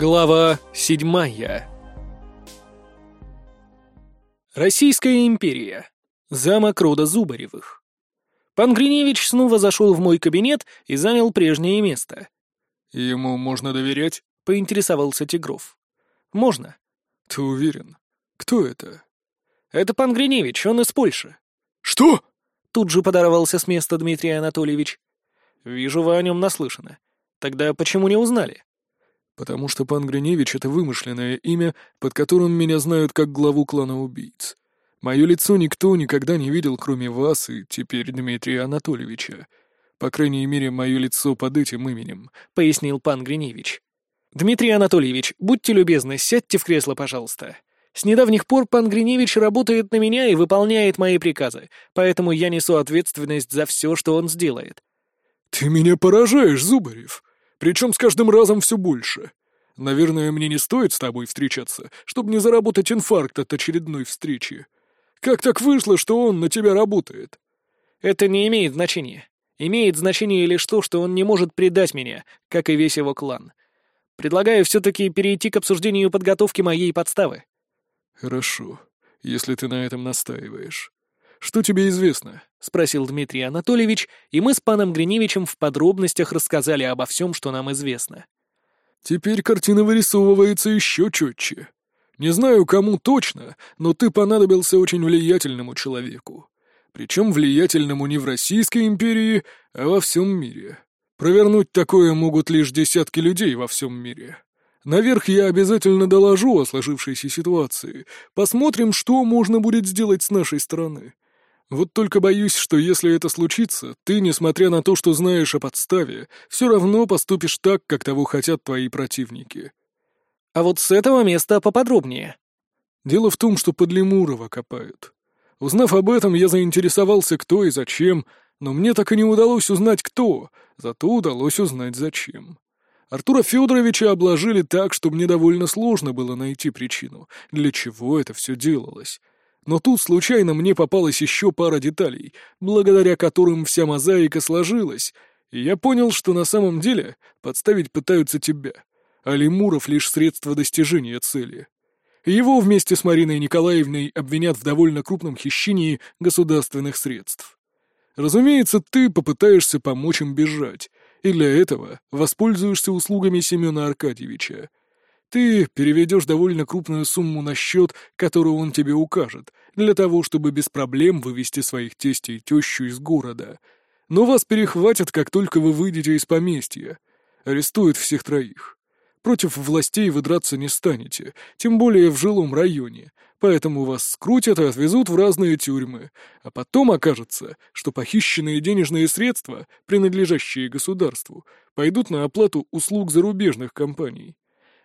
Глава седьмая. Российская империя. Замок рода Зубаревых. Пан Гриневич снова зашел в мой кабинет и занял прежнее место. «Ему можно доверять?» — поинтересовался Тигров. «Можно». «Ты уверен? Кто это?» «Это пан Гриневич, он из Польши». «Что?» — тут же подорвался с места Дмитрий Анатольевич. «Вижу, вы о нем наслышаны. Тогда почему не узнали?» Потому что пан Гриневич — это вымышленное имя, под которым меня знают как главу клана убийц. Мое лицо никто никогда не видел, кроме вас и теперь Дмитрия Анатольевича. По крайней мере, мое лицо под этим именем», — пояснил пан Гриневич. «Дмитрий Анатольевич, будьте любезны, сядьте в кресло, пожалуйста. С недавних пор пан Гриневич работает на меня и выполняет мои приказы, поэтому я несу ответственность за все, что он сделает». «Ты меня поражаешь, Зубарев!» Причем с каждым разом все больше. Наверное, мне не стоит с тобой встречаться, чтобы не заработать инфаркт от очередной встречи. Как так вышло, что он на тебя работает? Это не имеет значения. Имеет значение лишь то, что он не может предать меня, как и весь его клан. Предлагаю все-таки перейти к обсуждению подготовки моей подставы. Хорошо, если ты на этом настаиваешь. Что тебе известно?» — спросил Дмитрий Анатольевич, и мы с паном Гриневичем в подробностях рассказали обо всем, что нам известно. «Теперь картина вырисовывается еще четче. Не знаю, кому точно, но ты понадобился очень влиятельному человеку. Причем влиятельному не в Российской империи, а во всем мире. Провернуть такое могут лишь десятки людей во всем мире. Наверх я обязательно доложу о сложившейся ситуации. Посмотрим, что можно будет сделать с нашей стороны. Вот только боюсь, что если это случится, ты, несмотря на то, что знаешь о подставе, все равно поступишь так, как того хотят твои противники. А вот с этого места поподробнее. Дело в том, что под Лемурова копают. Узнав об этом, я заинтересовался, кто и зачем, но мне так и не удалось узнать, кто, зато удалось узнать, зачем. Артура Федоровича обложили так, что мне довольно сложно было найти причину, для чего это все делалось. Но тут случайно мне попалась еще пара деталей, благодаря которым вся мозаика сложилась, и я понял, что на самом деле подставить пытаются тебя, а Лемуров — лишь средство достижения цели. Его вместе с Мариной Николаевной обвинят в довольно крупном хищении государственных средств. Разумеется, ты попытаешься помочь им бежать, и для этого воспользуешься услугами Семена Аркадьевича. Ты переведешь довольно крупную сумму на счет, который он тебе укажет, для того, чтобы без проблем вывести своих тестей и тещу из города. Но вас перехватят, как только вы выйдете из поместья. Арестуют всех троих. Против властей вы драться не станете, тем более в жилом районе, поэтому вас скрутят и отвезут в разные тюрьмы, а потом окажется, что похищенные денежные средства, принадлежащие государству, пойдут на оплату услуг зарубежных компаний.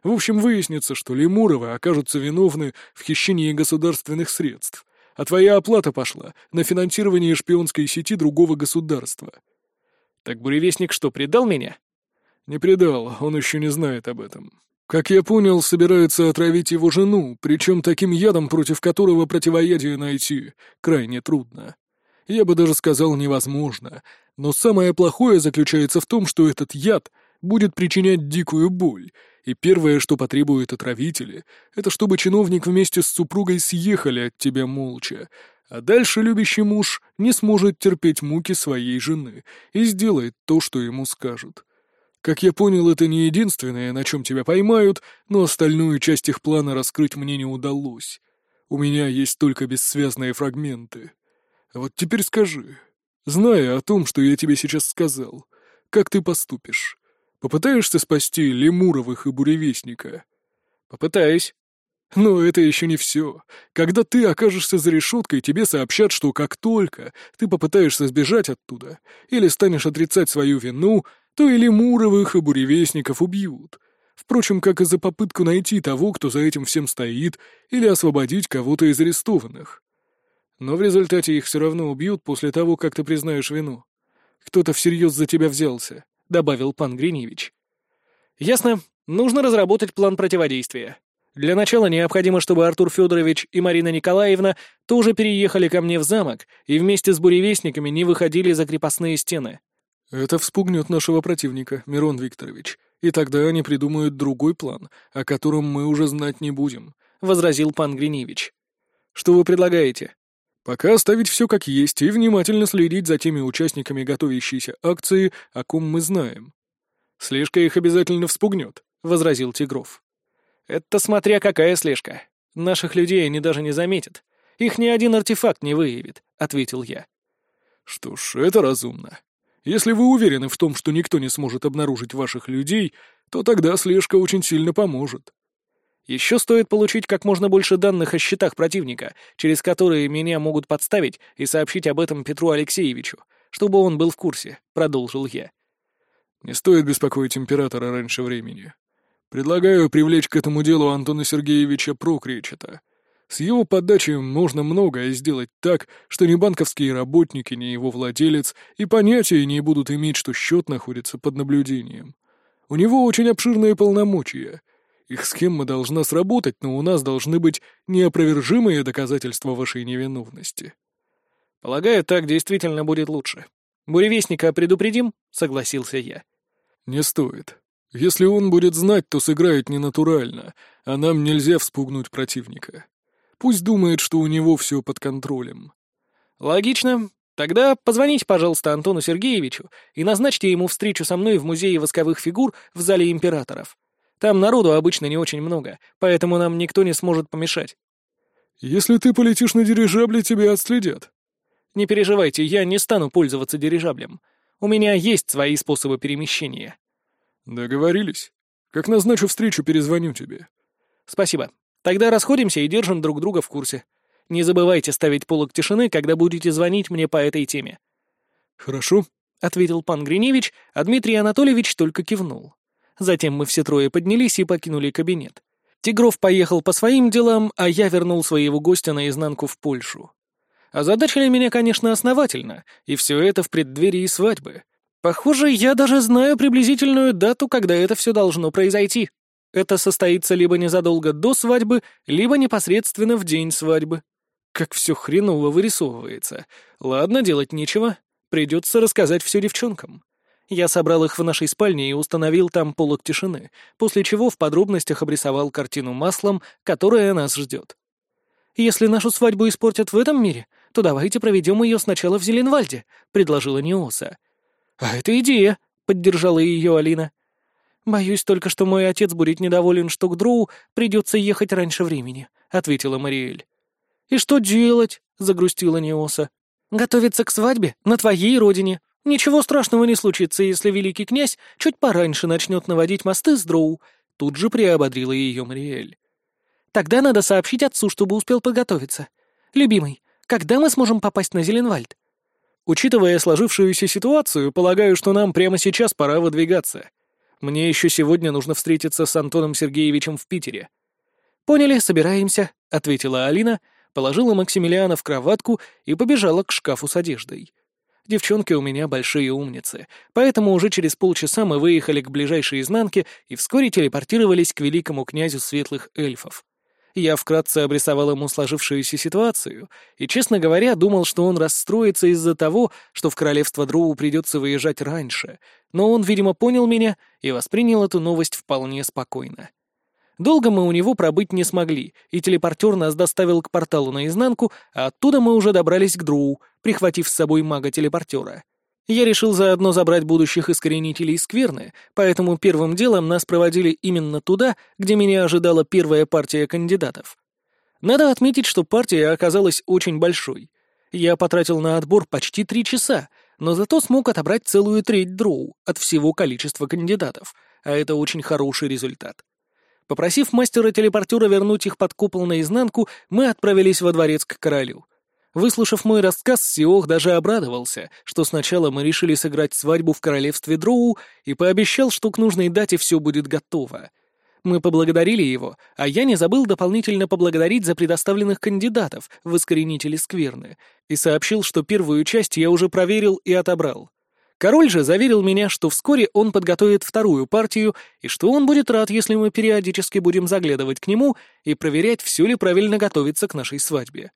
В общем, выяснится, что Лемуровы окажутся виновны в хищении государственных средств, а твоя оплата пошла на финансирование шпионской сети другого государства. Так буревестник что, предал меня? Не предал, он еще не знает об этом. Как я понял, собираются отравить его жену, причем таким ядом, против которого противоядие найти крайне трудно. Я бы даже сказал невозможно, но самое плохое заключается в том, что этот яд будет причинять дикую боль, и первое, что потребуют отравители, это чтобы чиновник вместе с супругой съехали от тебя молча, а дальше любящий муж не сможет терпеть муки своей жены и сделает то, что ему скажут. Как я понял, это не единственное, на чем тебя поймают, но остальную часть их плана раскрыть мне не удалось. У меня есть только бессвязные фрагменты. Вот теперь скажи, зная о том, что я тебе сейчас сказал, как ты поступишь? Попытаешься спасти Лемуровых и Буревестника?» «Попытаюсь». Но это еще не все. Когда ты окажешься за решеткой, тебе сообщат, что как только ты попытаешься сбежать оттуда или станешь отрицать свою вину, то и Лемуровых и Буревестников убьют. Впрочем, как и за попытку найти того, кто за этим всем стоит, или освободить кого-то из арестованных. Но в результате их все равно убьют после того, как ты признаешь вину. Кто-то всерьез за тебя взялся добавил пан Гриневич. «Ясно. Нужно разработать план противодействия. Для начала необходимо, чтобы Артур Федорович и Марина Николаевна тоже переехали ко мне в замок и вместе с буревестниками не выходили за крепостные стены». «Это вспугнет нашего противника, Мирон Викторович, и тогда они придумают другой план, о котором мы уже знать не будем», — возразил пан Гриневич. «Что вы предлагаете?» «Пока оставить все как есть и внимательно следить за теми участниками готовящейся акции, о ком мы знаем». «Слежка их обязательно вспугнет», — возразил Тигров. «Это смотря какая слежка. Наших людей они даже не заметят. Их ни один артефакт не выявит», — ответил я. «Что ж, это разумно. Если вы уверены в том, что никто не сможет обнаружить ваших людей, то тогда слежка очень сильно поможет. Еще стоит получить как можно больше данных о счетах противника, через которые меня могут подставить и сообщить об этом Петру Алексеевичу, чтобы он был в курсе», — продолжил я. «Не стоит беспокоить императора раньше времени. Предлагаю привлечь к этому делу Антона Сергеевича Прокричета. С его подачи можно многое сделать так, что ни банковские работники, ни его владелец и понятия не будут иметь, что счет находится под наблюдением. У него очень обширные полномочия. Их схема должна сработать, но у нас должны быть неопровержимые доказательства вашей невиновности. Полагаю, так действительно будет лучше. Буревестника предупредим? Согласился я. Не стоит. Если он будет знать, то сыграет ненатурально, а нам нельзя вспугнуть противника. Пусть думает, что у него все под контролем. Логично. Тогда позвоните, пожалуйста, Антону Сергеевичу и назначьте ему встречу со мной в Музее восковых фигур в Зале Императоров. Там народу обычно не очень много, поэтому нам никто не сможет помешать. Если ты полетишь на дирижабле, тебя отследят. Не переживайте, я не стану пользоваться дирижаблем. У меня есть свои способы перемещения. Договорились. Как назначу встречу, перезвоню тебе. Спасибо. Тогда расходимся и держим друг друга в курсе. Не забывайте ставить полок тишины, когда будете звонить мне по этой теме». «Хорошо», — ответил пан Гриневич, а Дмитрий Анатольевич только кивнул. Затем мы все трое поднялись и покинули кабинет. Тигров поехал по своим делам, а я вернул своего гостя наизнанку в Польшу. Озадачили меня, конечно, основательно, и все это в преддверии свадьбы. Похоже, я даже знаю приблизительную дату, когда это все должно произойти. Это состоится либо незадолго до свадьбы, либо непосредственно в день свадьбы. Как все хреново вырисовывается. Ладно, делать нечего. Придется рассказать все девчонкам. Я собрал их в нашей спальне и установил там полок тишины, после чего в подробностях обрисовал картину маслом, которая нас ждет. «Если нашу свадьбу испортят в этом мире, то давайте проведем ее сначала в Зеленвальде», — предложила Неоса. «А это идея», — поддержала ее Алина. «Боюсь только, что мой отец будет недоволен, что к Дроу придется ехать раньше времени», — ответила Мариэль. «И что делать?» — загрустила Неоса. «Готовиться к свадьбе на твоей родине. Ничего страшного не случится, если великий князь чуть пораньше начнет наводить мосты с Дроу», — тут же приободрила ее Мариэль. «Тогда надо сообщить отцу, чтобы успел подготовиться. Любимый, когда мы сможем попасть на Зеленвальд?» «Учитывая сложившуюся ситуацию, полагаю, что нам прямо сейчас пора выдвигаться», мне еще сегодня нужно встретиться с Антоном Сергеевичем в Питере». «Поняли, собираемся», — ответила Алина, положила Максимилиана в кроватку и побежала к шкафу с одеждой. Девчонки у меня большие умницы, поэтому уже через полчаса мы выехали к ближайшей изнанке и вскоре телепортировались к великому князю светлых эльфов. Я вкратце обрисовал ему сложившуюся ситуацию и, честно говоря, думал, что он расстроится из-за того, что в королевство Дроу придется выезжать раньше, но он, видимо, понял меня и воспринял эту новость вполне спокойно. Долго мы у него пробыть не смогли, и телепортер нас доставил к порталу наизнанку, а оттуда мы уже добрались к Дроу, прихватив с собой мага-телепортера. Я решил заодно забрать будущих искоренителей скверны, поэтому первым делом нас проводили именно туда, где меня ожидала первая партия кандидатов. Надо отметить, что партия оказалась очень большой. Я потратил на отбор почти три часа, но зато смог отобрать целую треть дроу от всего количества кандидатов, а это очень хороший результат. Попросив мастера-телепортера вернуть их под купол наизнанку, мы отправились во дворец к королю. Выслушав мой рассказ, Сиох даже обрадовался, что сначала мы решили сыграть свадьбу в королевстве Дроу и пообещал, что к нужной дате все будет готово. Мы поблагодарили его, а я не забыл дополнительно поблагодарить за предоставленных кандидатов в искоренители скверны и сообщил, что первую часть я уже проверил и отобрал. Король же заверил меня, что вскоре он подготовит вторую партию и что он будет рад, если мы периодически будем заглядывать к нему и проверять, все ли правильно готовится к нашей свадьбе.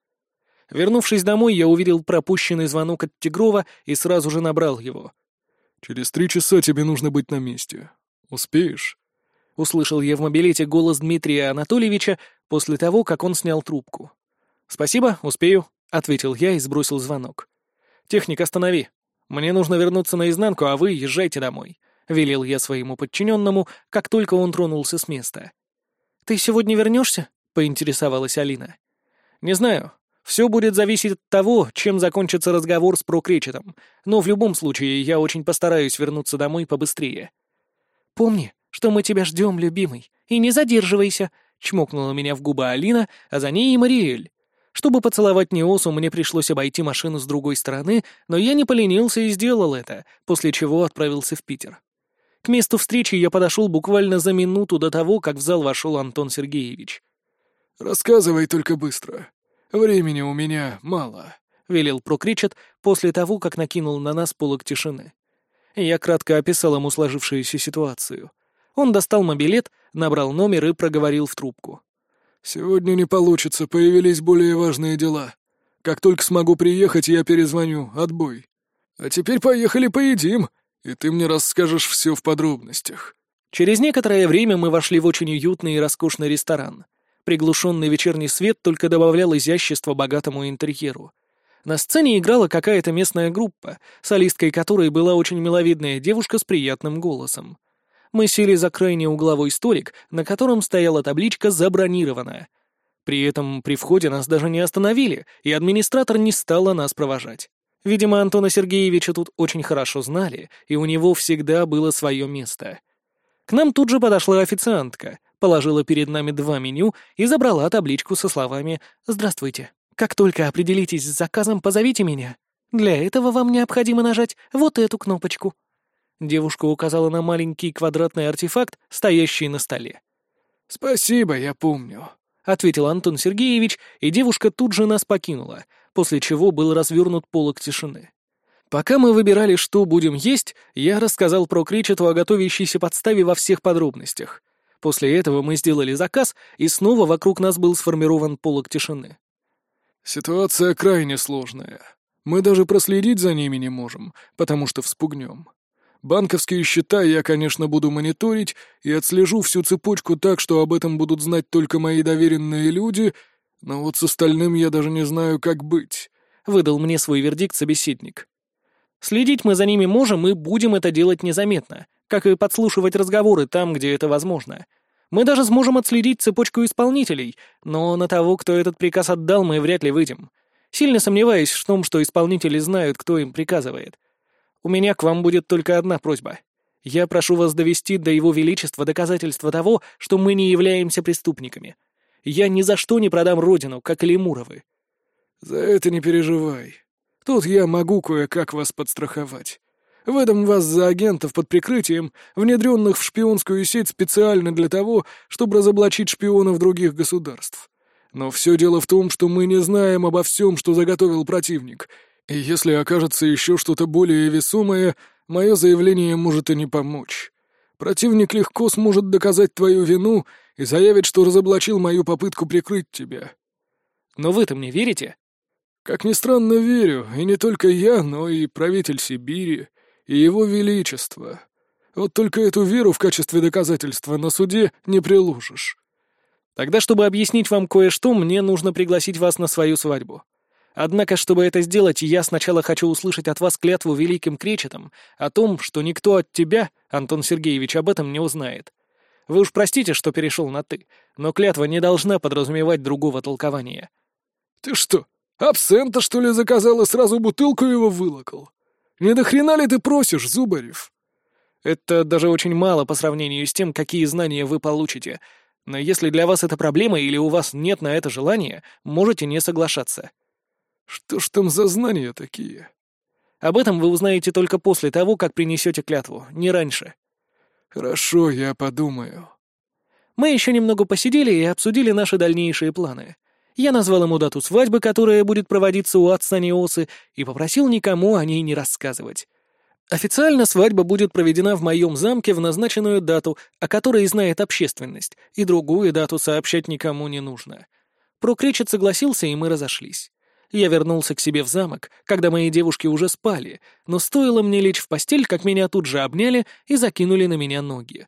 Вернувшись домой, я увидел пропущенный звонок от Тигрова и сразу же набрал его. «Через три часа тебе нужно быть на месте. «Успеешь?» — услышал я в мобилете голос Дмитрия Анатольевича после того, как он снял трубку. «Спасибо, успею», — ответил я и сбросил звонок. «Техник, останови. Мне нужно вернуться наизнанку, а вы езжайте домой», — велел я своему подчиненному, как только он тронулся с места. «Ты сегодня вернешься?» — поинтересовалась Алина. «Не знаю. Все будет зависеть от того, чем закончится разговор с Прокречетом, но в любом случае я очень постараюсь вернуться домой побыстрее». «Помни, что мы тебя ждем, любимый, и не задерживайся», — чмокнула меня в губы Алина, а за ней и Мариэль. Чтобы поцеловать Неосу, мне пришлось обойти машину с другой стороны, но я не поленился и сделал это, после чего отправился в Питер. К месту встречи я подошел буквально за минуту до того, как в зал вошел Антон Сергеевич. «Рассказывай только быстро. Времени у меня мало», — велел Прокричет после того, как накинул на нас полок тишины. Я кратко описал ему сложившуюся ситуацию. Он достал мобилет, набрал номер и проговорил в трубку. «Сегодня не получится, появились более важные дела. Как только смогу приехать, я перезвоню. Отбой. А теперь поехали поедим, и ты мне расскажешь все в подробностях». Через некоторое время мы вошли в очень уютный и роскошный ресторан. Приглушенный вечерний свет только добавлял изящества богатому интерьеру. На сцене играла какая-то местная группа, солисткой которой была очень миловидная девушка с приятным голосом. Мы сели за крайний угловой столик, на котором стояла табличка «Забронировано». При этом при входе нас даже не остановили, и администратор не стала нас провожать. Видимо, Антона Сергеевича тут очень хорошо знали, и у него всегда было свое место. К нам тут же подошла официантка, положила перед нами два меню и забрала табличку со словами «Здравствуйте. Как только определитесь с заказом, позовите меня. Для этого вам необходимо нажать вот эту кнопочку». Девушка указала на маленький квадратный артефакт, стоящий на столе. «Спасибо, я помню», — ответил Антон Сергеевич, и девушка тут же нас покинула, после чего был развернут полок тишины. Пока мы выбирали, что будем есть, я рассказал про Кречету о готовящейся подставе во всех подробностях. После этого мы сделали заказ, и снова вокруг нас был сформирован полок тишины. «Ситуация крайне сложная. Мы даже проследить за ними не можем, потому что вспугнем. Банковские счета я, конечно, буду мониторить и отслежу всю цепочку так, что об этом будут знать только мои доверенные люди, но вот с остальным я даже не знаю, как быть», — выдал мне свой вердикт собеседник. «Следить мы за ними можем и будем это делать незаметно, как и подслушивать разговоры там, где это возможно. Мы даже сможем отследить цепочку исполнителей, но на того, кто этот приказ отдал, мы вряд ли выйдем. Сильно сомневаюсь в том, что исполнители знают, кто им приказывает. У меня к вам будет только одна просьба. Я прошу вас довести до Его Величества доказательства того, что мы не являемся преступниками. Я ни за что не продам родину, как Лемуровы». «За это не переживай. Тут я могу кое-как вас подстраховать. Выдам вас за агентов под прикрытием, внедренных в шпионскую сеть специально для того, чтобы разоблачить шпионов других государств. Но все дело в том, что мы не знаем обо всем, что заготовил противник, если окажется еще что-то более весомое, мое заявление может и не помочь. Противник легко сможет доказать твою вину и заявит, что разоблачил мою попытку прикрыть тебя. Но вы-то мне верите? Как ни странно, верю, и не только я, но и правитель Сибири, и его величество. Вот только эту веру в качестве доказательства на суде не приложишь. Тогда, чтобы объяснить вам кое-что, мне нужно пригласить вас на свою свадьбу. Однако, чтобы это сделать, я сначала хочу услышать от вас клятву великим кречетом о том, что никто от тебя, Антон Сергеевич, об этом не узнает. Вы уж простите, что перешел на «ты», но клятва не должна подразумевать другого толкования». «Ты что, абсента, что ли, заказал и сразу бутылку его вылокал? Не до хрена ли ты просишь, Зубарев?» «Это даже очень мало по сравнению с тем, какие знания вы получите. Но если для вас это проблема или у вас нет на это желания, можете не соглашаться». Что ж там за знания такие? Об этом вы узнаете только после того, как принесете клятву, не раньше. Хорошо, я подумаю. Мы еще немного посидели и обсудили наши дальнейшие планы. Я назвал ему дату свадьбы, которая будет проводиться у отца Неосы, и попросил никому о ней не рассказывать. Официально свадьба будет проведена в моем замке в назначенную дату, о которой знает общественность, и другую дату сообщать никому не нужно. Прокречет согласился, и мы разошлись. Я вернулся к себе в замок, когда мои девушки уже спали, но стоило мне лечь в постель, как меня тут же обняли и закинули на меня ноги.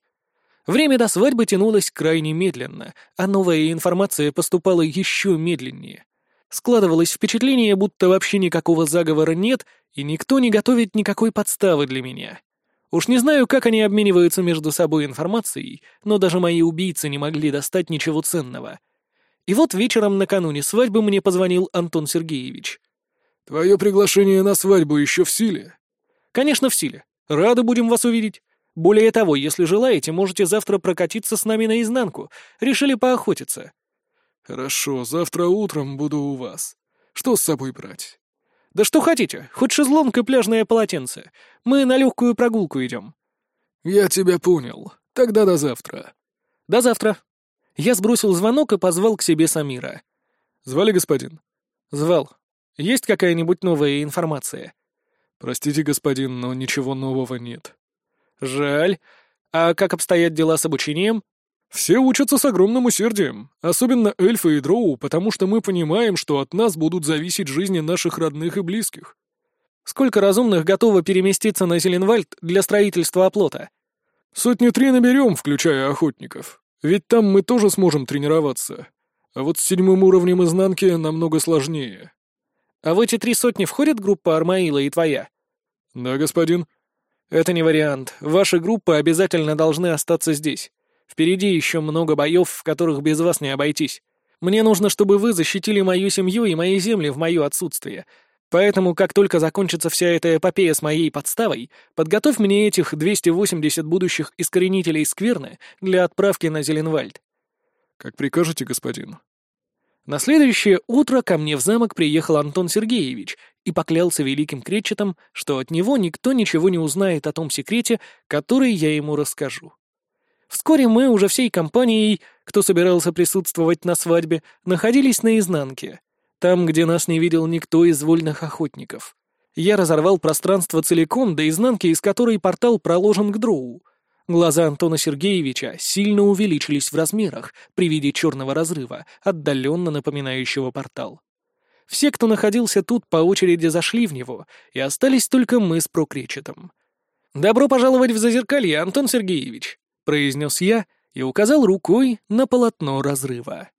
Время до свадьбы тянулось крайне медленно, а новая информация поступала еще медленнее. Складывалось впечатление, будто вообще никакого заговора нет, и никто не готовит никакой подставы для меня. Уж не знаю, как они обмениваются между собой информацией, но даже мои убийцы не могли достать ничего ценного. И вот вечером накануне свадьбы мне позвонил Антон Сергеевич. «Твое приглашение на свадьбу еще в силе?» «Конечно, в силе. Рады будем вас увидеть. Более того, если желаете, можете завтра прокатиться с нами наизнанку. Решили поохотиться». «Хорошо, завтра утром буду у вас. Что с собой брать?» «Да что хотите, хоть шезлонг и пляжное полотенце. Мы на легкую прогулку идем». «Я тебя понял. Тогда до завтра». «До завтра». Я сбросил звонок и позвал к себе Самира. «Звали господин?» «Звал. Есть какая-нибудь новая информация?» «Простите, господин, но ничего нового нет». «Жаль. А как обстоят дела с обучением?» «Все учатся с огромным усердием, особенно эльфы и дроу, потому что мы понимаем, что от нас будут зависеть жизни наших родных и близких». «Сколько разумных готово переместиться на Зеленвальд для строительства оплота?» «Сотни три наберем, включая охотников. Ведь там мы тоже сможем тренироваться. А вот с седьмым уровнем изнанки намного сложнее». «А в эти три сотни входит группа Армаила и твоя?» «Да, господин». «Это не вариант. Ваши группы обязательно должны остаться здесь. Впереди еще много боев, в которых без вас не обойтись. Мне нужно, чтобы вы защитили мою семью и мои земли в мое отсутствие. Поэтому, как только закончится вся эта эпопея с моей подставой, подготовь мне этих 280 будущих искоренителей скверны для отправки на Зеленвальд». «Как прикажете, господин». На следующее утро ко мне в замок приехал Антон Сергеевич и поклялся великим кречетом, что от него никто ничего не узнает о том секрете, который я ему расскажу. Вскоре мы уже всей компанией, кто собирался присутствовать на свадьбе, находились на изнанке, там, где нас не видел никто из вольных охотников. Я разорвал пространство целиком до изнанки, из которой портал проложен к дроу. Глаза Антона Сергеевича сильно увеличились в размерах при виде черного разрыва, отдаленно напоминающего портал. Все, кто находился тут, по очереди зашли в него, и остались только мы с прокречетом. «Добро пожаловать в Зазеркалье, Антон Сергеевич!» — произнес я и указал рукой на полотно разрыва.